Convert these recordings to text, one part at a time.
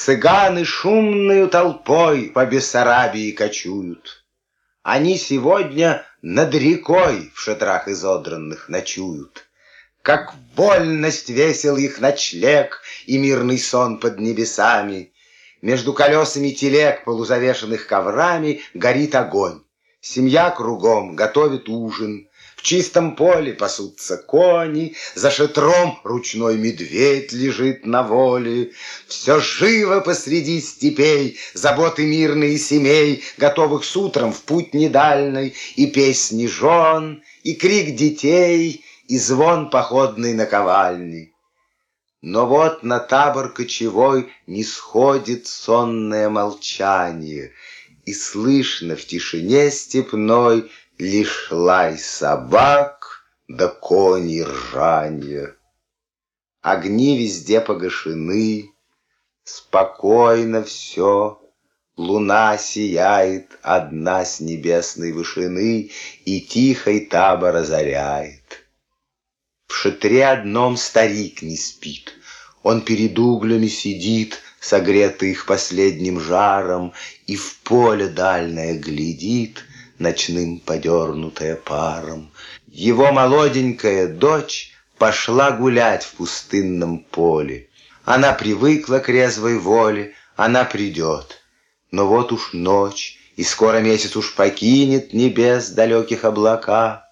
Цыганы шумную толпой по Бессарабии кочуют. Они сегодня над рекой в шатрах изодранных ночуют. Как вольность весел их ночлег и мирный сон под небесами. Между колесами телег, полузавешенных коврами, горит огонь. Семья кругом готовит ужин, в чистом поле пасутся кони, За шатром ручной медведь лежит на воле. Все живо посреди степей, Заботы мирные семей, Готовых с утром в путь недальный, И песни жен, и крик детей, И звон походной наковальни. Но вот на табор кочевой Не сходит сонное молчание, И слышно в тишине степной Лишь лай собак да кони ржанье. Огни везде погашены, Спокойно все, Луна сияет одна с небесной вышины И тихой табор озаряет. В шатре одном старик не спит, Он перед углями сидит, Согретый их последним жаром, И в поле дальнее глядит, ночным подернутая паром. Его молоденькая дочь пошла гулять в пустынном поле. Она привыкла к резвой воле, она придет. Но вот уж ночь, и скоро месяц уж покинет небес далеких облака.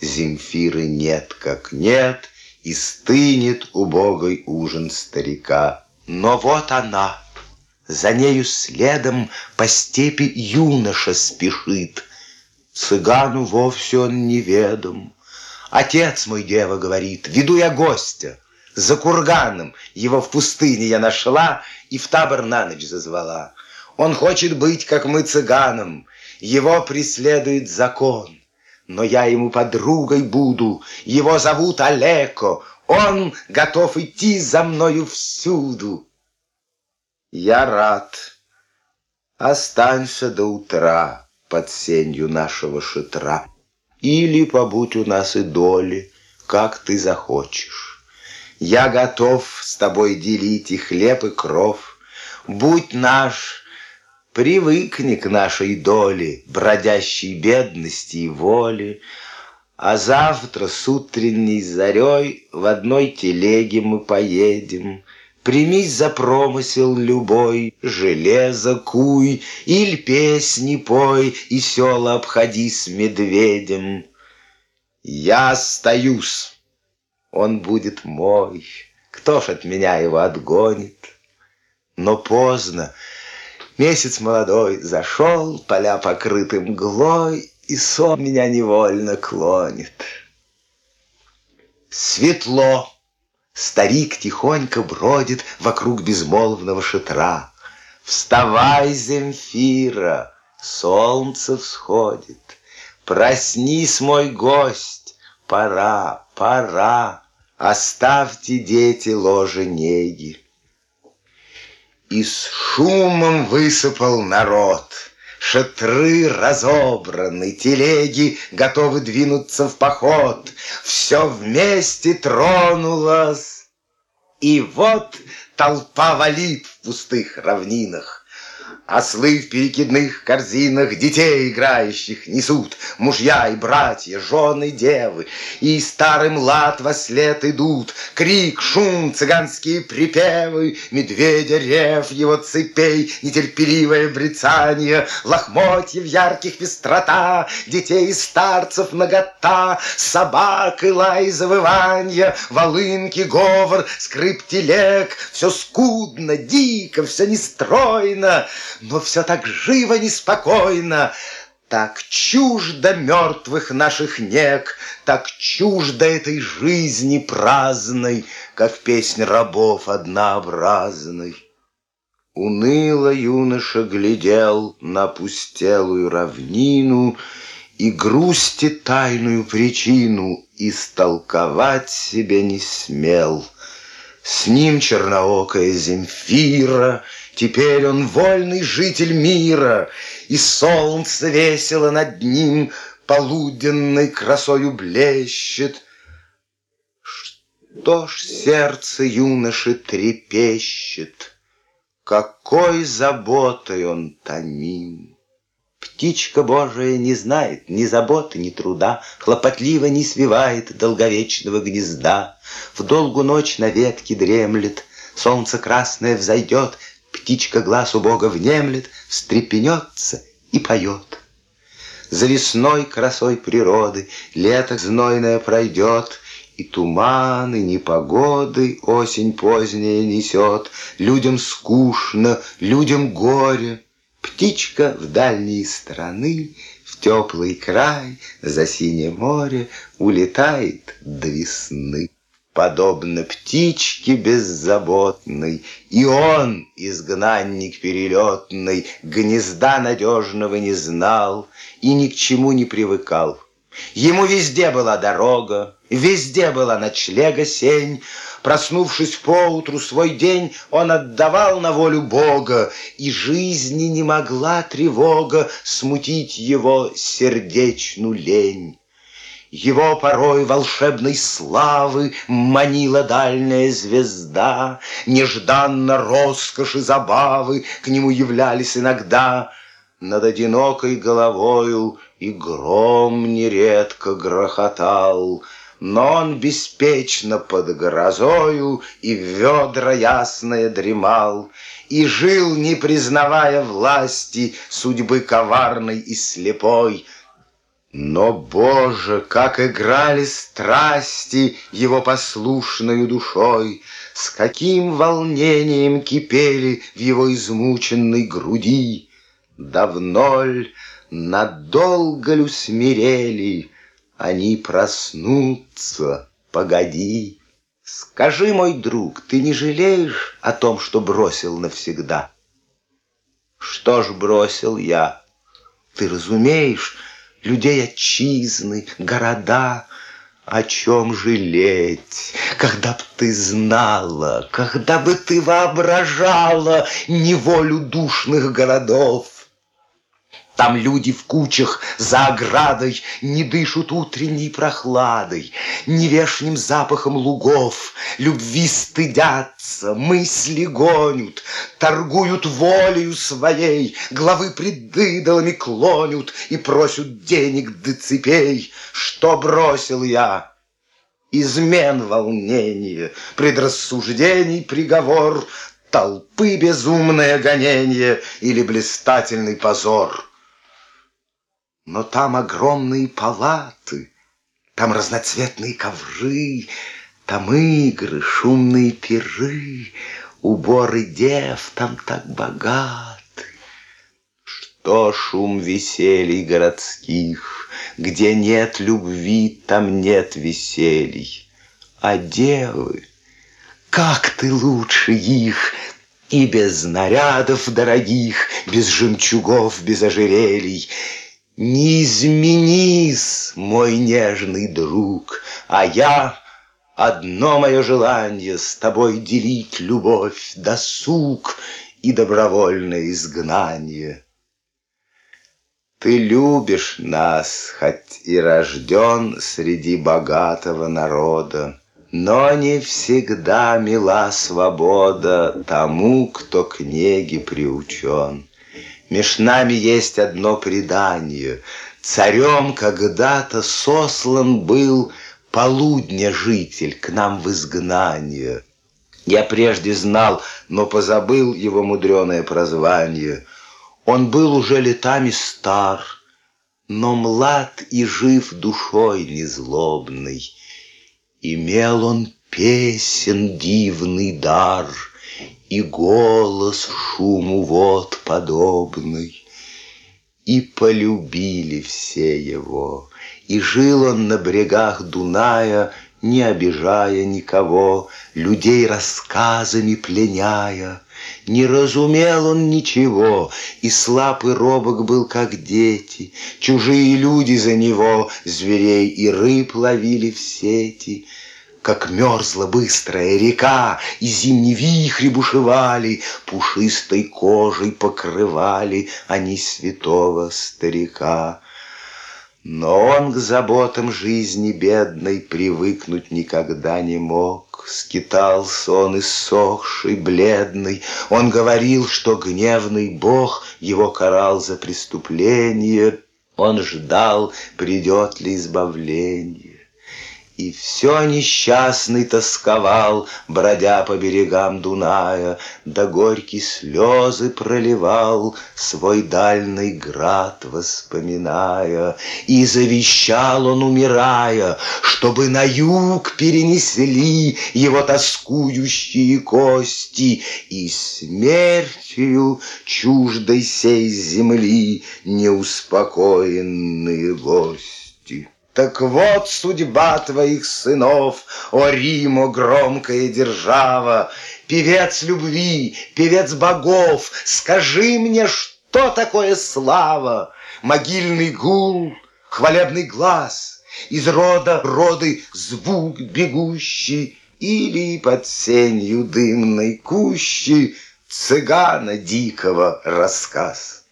Земфиры нет как нет, и стынет убогой ужин старика. Но вот она, за нею следом по степи юноша спешит — Цыгану вовсе он неведом. Отец мой, дева, говорит, веду я гостя. За курганом его в пустыне я нашла И в табор на ночь зазвала. Он хочет быть, как мы цыганом, Его преследует закон. Но я ему подругой буду, Его зовут Олеко, Он готов идти за мною всюду. Я рад. Останься до утра под сенью нашего шатра. Или побудь у нас и доли, как ты захочешь. Я готов с тобой делить и хлеб, и кров. Будь наш, привыкни к нашей доле, Бродящей бедности и воли. А завтра с утренней зарей В одной телеге мы поедем — Примись за промысел любой, Железо куй, или песни пой, И села обходи с медведем. Я остаюсь, он будет мой, Кто ж от меня его отгонит? Но поздно, месяц молодой Зашел, поля покрыты мглой, И сон меня невольно клонит. Светло. Старик тихонько бродит вокруг безмолвного шатра. Вставай, Земфира, солнце всходит. Проснись, мой гость, пора, пора. Оставьте, дети, ложе неги. И с шумом высыпал народ — Шатры разобраны, телеги готовы двинуться в поход. Все вместе тронулось. И вот толпа валит в пустых равнинах. Ослы в перекидных корзинах детей играющих несут, Мужья и братья, жены, девы, И старым лад во след идут. Крик, шум, цыганские припевы, Медведя рев его цепей, Нетерпеливое брецание, Лохмотья в ярких пестрота, Детей и старцев нагота, Собак и лай завывания, Волынки, говор, скрип телег, Все скудно, дико, все нестройно, но все так живо, неспокойно, так чуждо мертвых наших нек, Так чуждо этой жизни праздной, Как песнь рабов однообразной. Уныло юноша глядел на пустелую равнину И грусти тайную причину Истолковать себе не смел. С ним черноокая Земфира — Теперь он вольный житель мира, И солнце весело над ним Полуденной красою блещет. Что ж сердце юноши трепещет, какой заботой он томим. Птичка Божия не знает ни заботы, ни труда, Хлопотливо не свивает долговечного гнезда. В долгу ночь на ветке дремлет, Солнце красное взойдет, Птичка глаз у Бога внемлет, Встрепенется и поет. За весной красой природы Лето знойное пройдет, И туманы, непогоды Осень поздняя несет. Людям скучно, людям горе, Птичка в дальние страны, В теплый край, за синее море Улетает до весны. Подобно птичке беззаботной, И он, изгнанник перелетный, Гнезда надежного не знал И ни к чему не привыкал. Ему везде была дорога, Везде была ночлега сень, Проснувшись поутру свой день, Он отдавал на волю Бога, И жизни не могла тревога Смутить его сердечную лень. Его порой волшебной славы Манила дальняя звезда, Нежданно роскоши забавы К нему являлись иногда. Над одинокой головою И гром нередко грохотал, Но он беспечно под грозою И в ведра ясное дремал, И жил, не признавая власти Судьбы коварной и слепой, но, Боже, как играли страсти Его послушною душой, С каким волнением кипели В его измученной груди. Давно ль, надолго ли смирели, Они проснутся, погоди. Скажи, мой друг, ты не жалеешь О том, что бросил навсегда? Что ж бросил я? Ты разумеешь, людей отчизны, города. О чем жалеть, когда б ты знала, когда бы ты воображала неволю душных городов? Там люди в кучах за оградой Не дышат утренней прохладой, Не вешним запахом лугов, Любви стыдятся, мысли гонят, Торгуют волею своей, Главы пред идолами клонят И просят денег до цепей. Что бросил я? Измен волнение, предрассуждений приговор, Толпы безумное гонение Или блистательный позор. Но там огромные палаты, Там разноцветные ковры, Там игры, шумные пиры, Уборы дев там так богаты. Что шум веселий городских, Где нет любви, там нет веселий. А девы, как ты лучше их, И без нарядов дорогих, Без жемчугов, без ожерелий, не изменись, мой нежный друг, А я одно мое желание С тобой делить любовь, досуг И добровольное изгнание. Ты любишь нас, хоть и рожден Среди богатого народа, Но не всегда мила свобода Тому, кто к неге приучен. Меж нами есть одно предание. Царем когда-то сослан был Полудня житель к нам в изгнание. Я прежде знал, но позабыл его мудреное прозвание. Он был уже летами стар, но млад и жив душой незлобной. Имел он песен дивный дар — и голос шуму вод подобный. И полюбили все его, и жил он на брегах Дуная, не обижая никого, людей рассказами пленяя. Не разумел он ничего, и слаб и робок был, как дети. Чужие люди за него зверей и рыб ловили в сети — как мерзла быстрая река, И зимние вихри бушевали, Пушистой кожей покрывали Они святого старика. Но он к заботам жизни бедной Привыкнуть никогда не мог. Скитался он иссохший, бледный, Он говорил, что гневный Бог Его карал за преступление, Он ждал, придет ли избавление. И все несчастный тосковал, Бродя по берегам Дуная, Да горькие слезы проливал, Свой дальний град воспоминая. И завещал он, умирая, Чтобы на юг перенесли Его тоскующие кости, И смертью чуждой сей земли Неуспокоенные гости. Так вот судьба твоих сынов, О, Римо, громкая держава, Певец любви, певец богов, Скажи мне, что такое слава? Могильный гул, хвалебный глаз, Из рода роды звук бегущий, Или под сенью дымной кущи Цыгана дикого рассказ.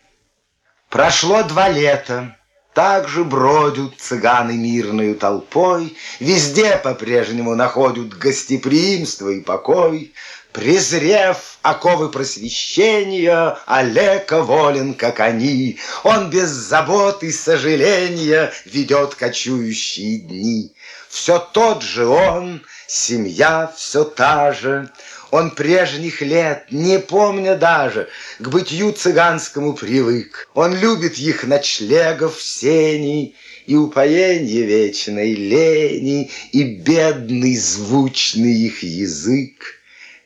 Прошло два лета, так же бродят цыганы мирную толпой, Везде по-прежнему находят гостеприимство и покой. Презрев оковы просвещения, Олега волен, как они, Он без забот и сожаления Ведет кочующие дни. Все тот же он, семья все та же, он прежних лет, не помня даже, К бытию цыганскому привык. Он любит их ночлегов сеней, И упоенье вечной лени, И бедный звучный их язык.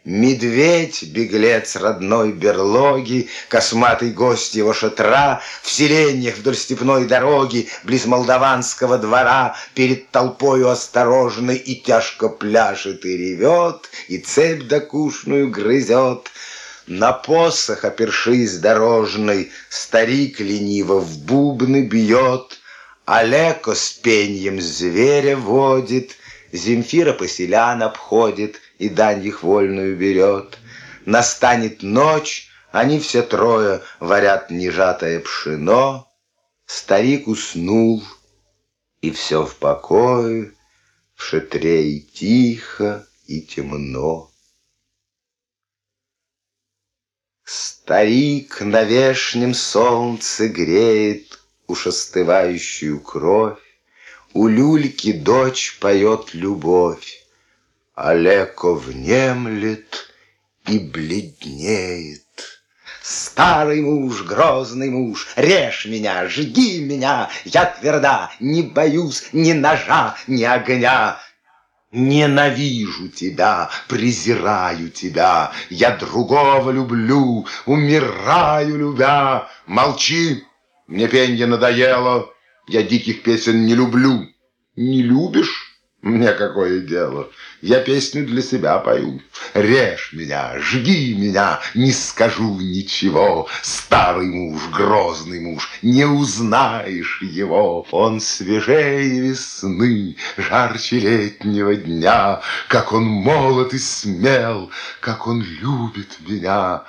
Медведь, беглец родной берлоги, Косматый гость его шатра, В селениях вдоль степной дороги, Близ молдаванского двора, Перед толпою осторожной И тяжко пляшет и ревет, И цепь докушную грызет. На посох, опершись дорожной, Старик лениво в бубны бьет, Олеко с пеньем зверя водит, Земфира поселян обходит — и дань их вольную берет. Настанет ночь, они все трое варят нежатое пшено. Старик уснул, и все в покое, в шатре и тихо, и темно. Старик на вешнем солнце греет уж остывающую кровь, У люльки дочь поет любовь. Олеко внемлет и бледнеет. Старый муж, грозный муж, режь меня, жги меня, я тверда, не боюсь ни ножа, ни огня. Ненавижу тебя, презираю тебя, я другого люблю, умираю любя. Молчи, мне пенье надоело, я диких песен не люблю. Не любишь? Мне какое дело? Я песню для себя пою. Режь меня, жги меня, не скажу ничего. Старый муж, грозный муж, не узнаешь его. Он свежее весны, жарче летнего дня. Как он молод и смел, как он любит меня.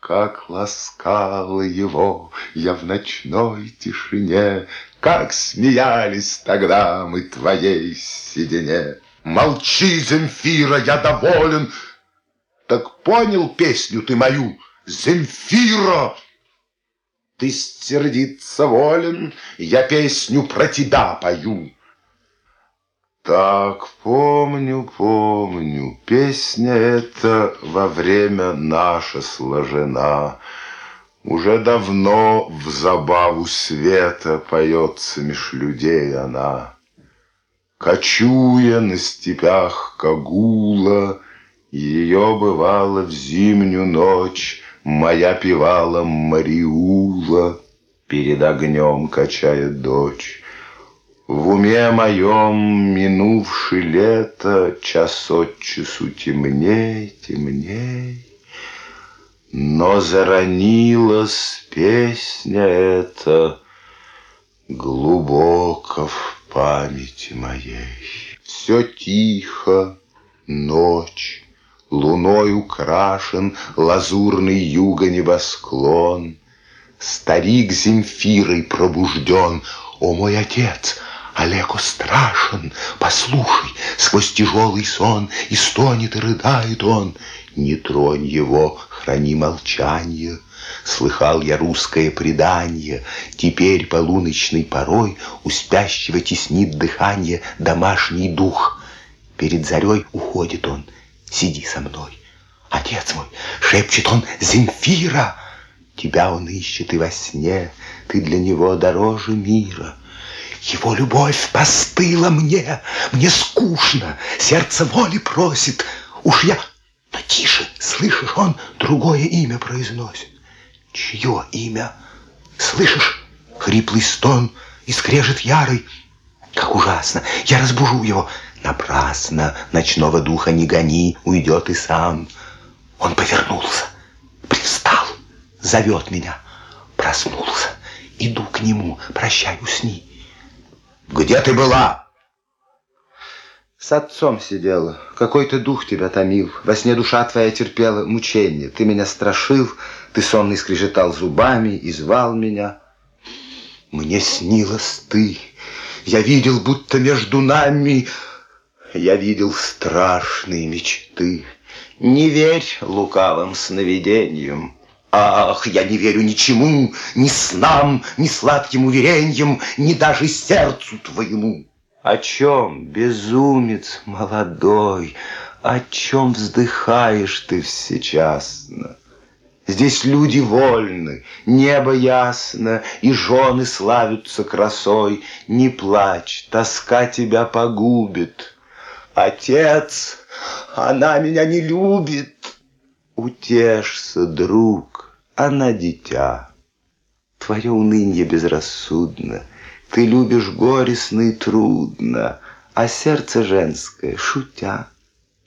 Как ласкала его я в ночной тишине, Как смеялись тогда мы твоей седине. Молчи, Земфира, я доволен. Так понял песню ты мою, Земфира? Ты сердиться волен, я песню про тебя пою. Так, помню, помню, песня эта во время наша сложена. Уже давно в забаву света поется меж людей она. Кочуя на степях Кагула, Ее бывало в зимнюю ночь Моя певала Мариула, Перед огнем качая дочь. В уме моем минувший лето Час от часу темней, темней. Но заронилась песня эта Глубоко в памяти моей. Все тихо, ночь, Луной украшен Лазурный юго небосклон. Старик Земфирой пробужден. О, мой отец! Олегу страшен, послушай, сквозь тяжелый сон И стонет и рыдает он. Не тронь его, храни молчание. Слыхал я русское предание, Теперь полуночной порой У спящего теснит дыхание Домашний дух. Перед зарей уходит он, сиди со мной. Отец мой, шепчет он, Земфира! Тебя он ищет и во сне, Ты для него дороже мира. Его любовь постыла мне, Мне скучно, сердце воли просит. Уж я... Но тише, слышишь, он другое имя произносит. Чье имя? Слышишь, хриплый стон и скрежет ярый. Как ужасно! Я разбужу его. Напрасно, ночного духа не гони, уйдет и сам. Он повернулся, привстал, зовет меня. Проснулся, иду к нему, прощай, усни. Где ты была? С отцом сидела. Какой-то дух тебя томил. Во сне душа твоя терпела мучение. Ты меня страшил, ты сонный скрежетал зубами и звал меня. Мне снилось ты. Я видел, будто между нами... Я видел страшные мечты. Не верь лукавым сновидениям. Ах, я не верю ничему, ни снам, ни сладким уверениям, ни даже сердцу твоему. О чем, безумец молодой, о чем вздыхаешь ты всечасно? Здесь люди вольны, небо ясно, И жены славятся красой. Не плачь, тоска тебя погубит. Отец, она меня не любит. Утешься, друг, она дитя. Твое унынье безрассудно, Ты любишь горестно и трудно, А сердце женское, шутя.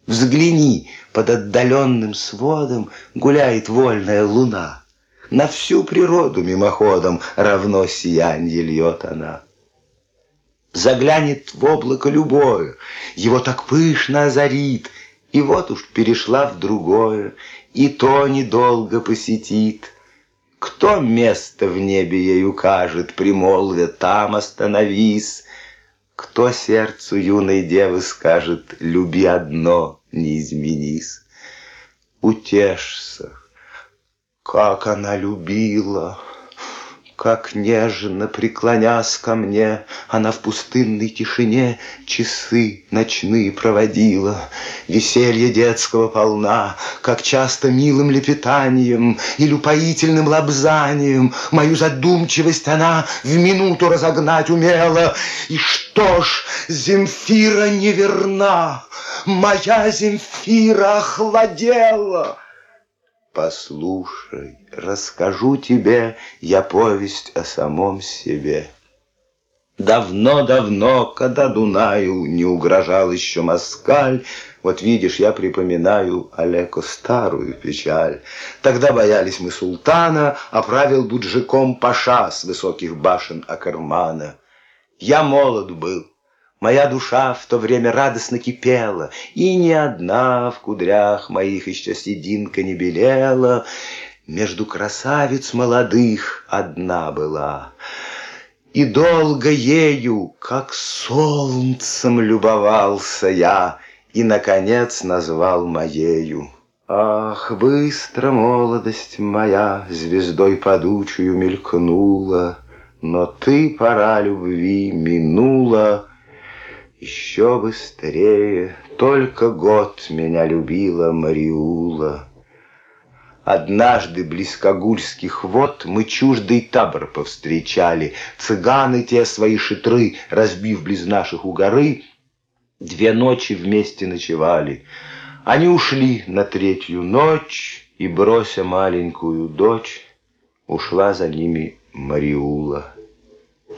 Взгляни, под отдаленным сводом Гуляет вольная луна. На всю природу мимоходом Равно сиянье льет она. Заглянет в облако любое, Его так пышно озарит, И вот уж перешла в другое, и то недолго посетит. Кто место в небе ей укажет, примолвя, там остановись. Кто сердцу юной девы скажет, люби одно, не изменись. Утешься, как она любила, как нежно преклонясь ко мне, Она в пустынной тишине Часы ночные проводила. Веселье детского полна, Как часто милым лепетанием Или упоительным лобзанием Мою задумчивость она В минуту разогнать умела. И что ж, Земфира неверна, Моя Земфира охладела. Послушай, расскажу тебе я повесть о самом себе. Давно-давно, когда Дунаю не угрожал еще москаль, вот видишь, я припоминаю Олеко старую печаль. Тогда боялись мы султана, а правил буджиком паша с высоких башен Акармана. Я молод был, Моя душа в то время радостно кипела, И ни одна в кудрях моих еще сединка не белела. Между красавиц молодых одна была. И долго ею, как солнцем, любовался я, И, наконец, назвал моею. Ах, быстро молодость моя Звездой подучую мелькнула, Но ты, пора любви, минула, еще быстрее, только год меня любила Мариула. Однажды близ Кагульских вод мы чуждый табор повстречали. Цыганы те свои шитры, разбив близ наших у горы, две ночи вместе ночевали. Они ушли на третью ночь, и, брося маленькую дочь, ушла за ними Мариула.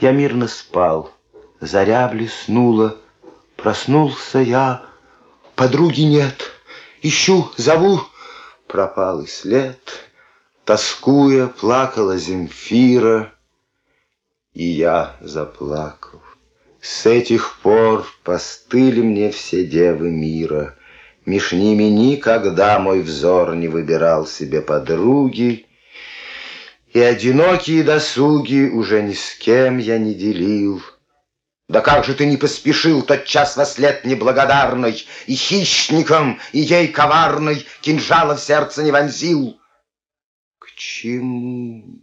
Я мирно спал, заря блеснула, Проснулся я, подруги нет, ищу, зову, пропал и след. Тоскуя, плакала Земфира, и я заплакал. С этих пор постыли мне все девы мира. Меж ними никогда мой взор не выбирал себе подруги, И одинокие досуги уже ни с кем я не делил. Да как же ты не поспешил тот час во след неблагодарной, И хищником, и ей коварной Кинжала в сердце не вонзил? К чему?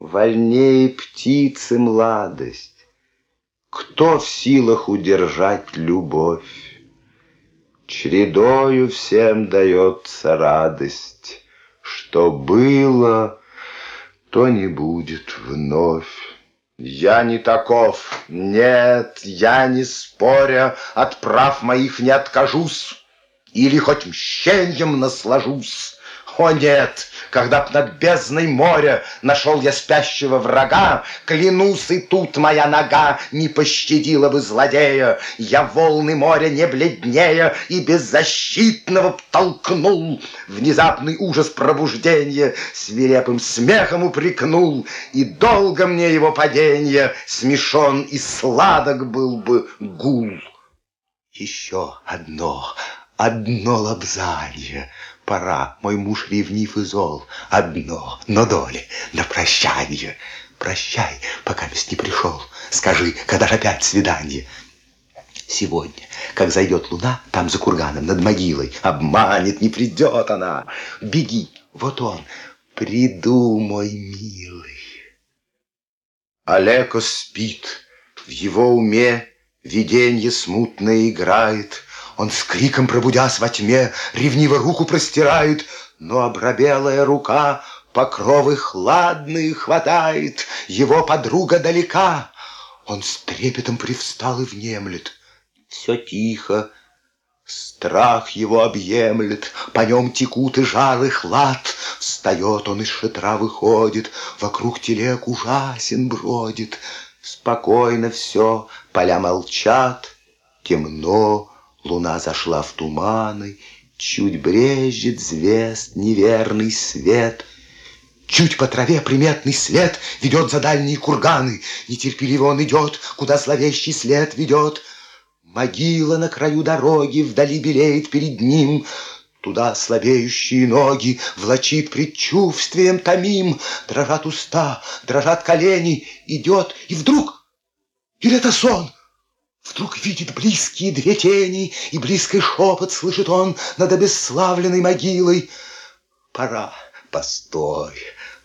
Вольнее птицы младость. Кто в силах удержать любовь? Чередою всем дается радость, Что было, то не будет вновь. Я не таков, нет, я не споря. От прав моих не откажусь. Или хоть мщеньем наслажусь. О нет, когда б над бездной моря Нашел я спящего врага, Клянусь, и тут моя нога Не пощадила бы злодея. Я волны моря не бледнее И беззащитного толкнул. Внезапный ужас пробуждения Свирепым смехом упрекнул, И долго мне его падение Смешон и сладок был бы гул. Еще одно, одно лобзанье — пора, мой муж ревнив и зол. Одно, но доли, на прощанье. Прощай, пока весь не пришел. Скажи, когда же опять свидание? Сегодня, как зайдет луна, там за курганом, над могилой, обманет, не придет она. Беги, вот он, приду, мой милый. Олеко спит, в его уме виденье смутное играет — он с криком пробудясь во тьме, Ревниво руку простирает, Но обрабелая рука Покровы хладные хватает, Его подруга далека. Он с трепетом привстал и внемлет. Все тихо, Страх его объемлет, по нем текут и жар, и хлад. Встает он из шатра, выходит, вокруг телег ужасен бродит. Спокойно все, поля молчат, темно, Луна зашла в туманы, Чуть брежет звезд неверный свет. Чуть по траве приметный след Ведет за дальние курганы. Нетерпеливо он идет, Куда зловещий след ведет. Могила на краю дороги Вдали белеет перед ним. Туда слабеющие ноги Влачит предчувствием томим. Дрожат уста, дрожат колени. Идет, и вдруг... Или это сон? Вдруг видит близкие две тени, И близкий шепот слышит он Над обесславленной могилой. Пора, постой,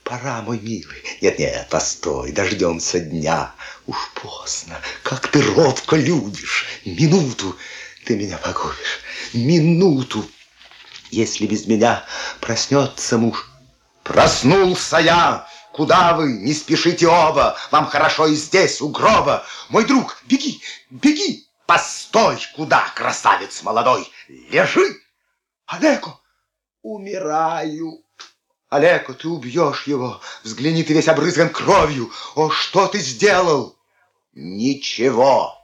пора, мой милый. Нет-нет, постой, дождемся дня. Уж поздно, как ты робко любишь. Минуту ты меня погубишь, минуту. Если без меня проснется муж. Проснулся я, Куда вы? Не спешите оба! Вам хорошо и здесь, у гроба! Мой друг, беги, беги! Постой! Куда, красавец молодой? Лежи! Олеко! Умираю! Олеко, ты убьешь его! Взгляни, ты весь обрызган кровью! О, что ты сделал? Ничего!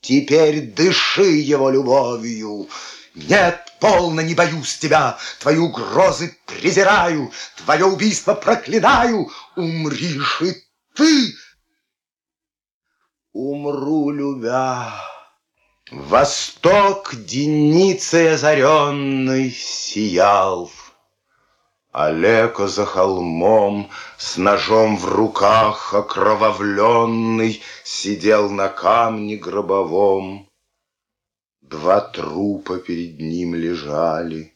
Теперь дыши его любовью! Нет, полно не боюсь тебя, Твои угрозы презираю, Твое убийство проклинаю, Умришь и ты. Умру, любя. Восток деницей озаренный сиял. Олеко за холмом, с ножом в руках окровавленный, Сидел на камне гробовом. Два трупа перед ним лежали.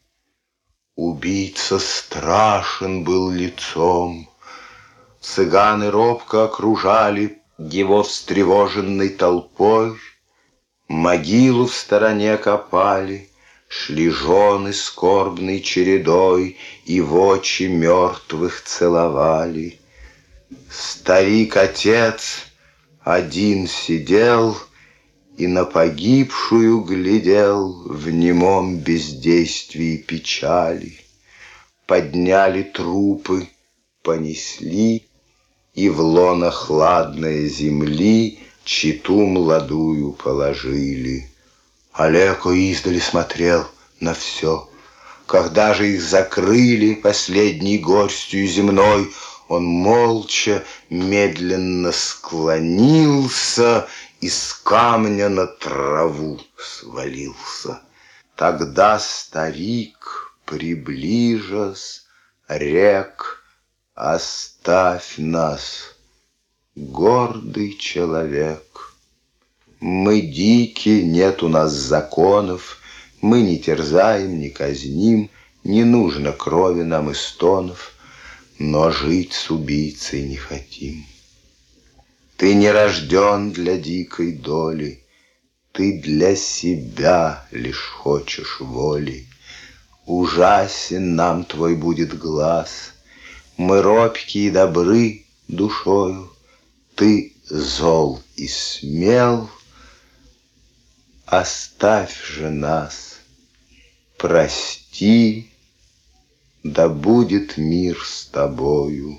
Убийца страшен был лицом. Цыганы робко окружали Его встревоженной толпой. Могилу в стороне копали, Шли жены скорбной чередой И в очи мертвых целовали. Старик-отец один сидел — и на погибшую глядел в немом бездействии печали. Подняли трупы, понесли, и в лоно хладной земли читу молодую положили. Олеко издали смотрел на все. Когда же их закрыли последней горстью земной, он молча, медленно склонился из камня на траву свалился. Тогда старик, приближась, рек, Оставь нас, гордый человек. Мы дики, нет у нас законов, Мы не терзаем, не казним, Не нужно крови нам и стонов, Но жить с убийцей не хотим. Ты не рожден для дикой доли, Ты для себя лишь хочешь воли. Ужасен нам твой будет глаз, Мы робкие и добры душою, Ты зол и смел, Оставь же нас, прости, Да будет мир с тобою.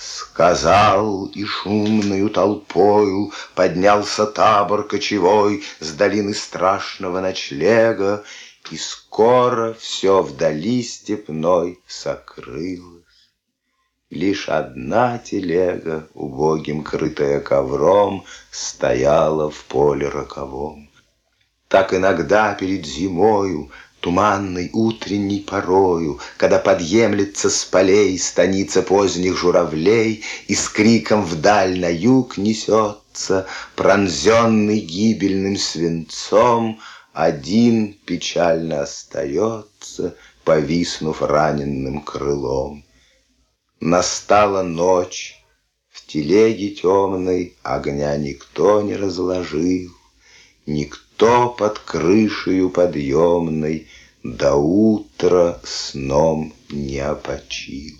Сказал, и шумною толпою Поднялся табор кочевой С долины страшного ночлега, И скоро все вдали степной сокрылось. Лишь одна телега, убогим крытая ковром, Стояла в поле роковом. Так иногда перед зимою, Туманной утренней порою, Когда подъемлется с полей Станица поздних журавлей И с криком вдаль на юг несется, Пронзенный гибельным свинцом, Один печально остается, Повиснув раненным крылом. Настала ночь, в телеге темной Огня никто не разложил, Никто под крышею подъемной До утра сном не опочил.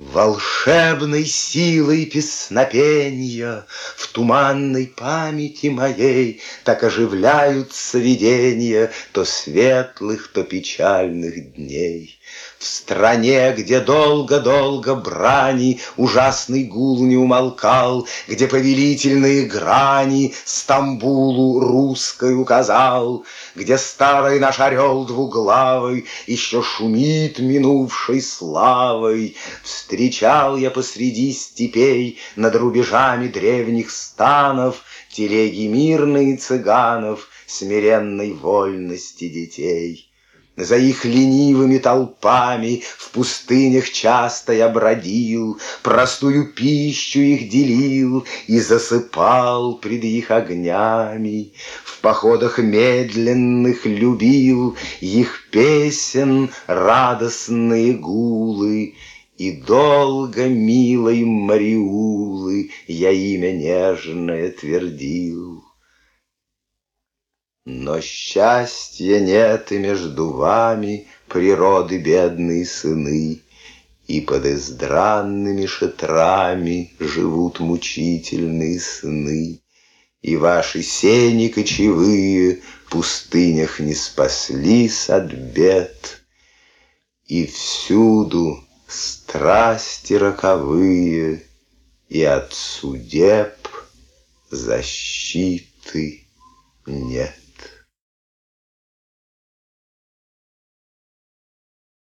Волшебной силой песнопенья В туманной памяти моей Так оживляются видения То светлых, то печальных дней. В стране, где долго-долго брани Ужасный гул не умолкал, Где повелительные грани Стамбулу русской указал, Где старый наш орел двуглавый Еще шумит минувшей славой. Встречал я посреди степей Над рубежами древних станов Телеги мирные цыганов Смиренной вольности детей. За их ленивыми толпами В пустынях часто я бродил, Простую пищу их делил И засыпал пред их огнями. В походах медленных любил Их песен радостные гулы, И долго милой Мариулы Я имя нежное твердил. Но счастья нет и между вами, Природы бедные сыны, И под издранными шатрами Живут мучительные сны. И ваши сени кочевые В пустынях не спаслись от бед, И всюду страсти роковые, И от судеб защиты нет.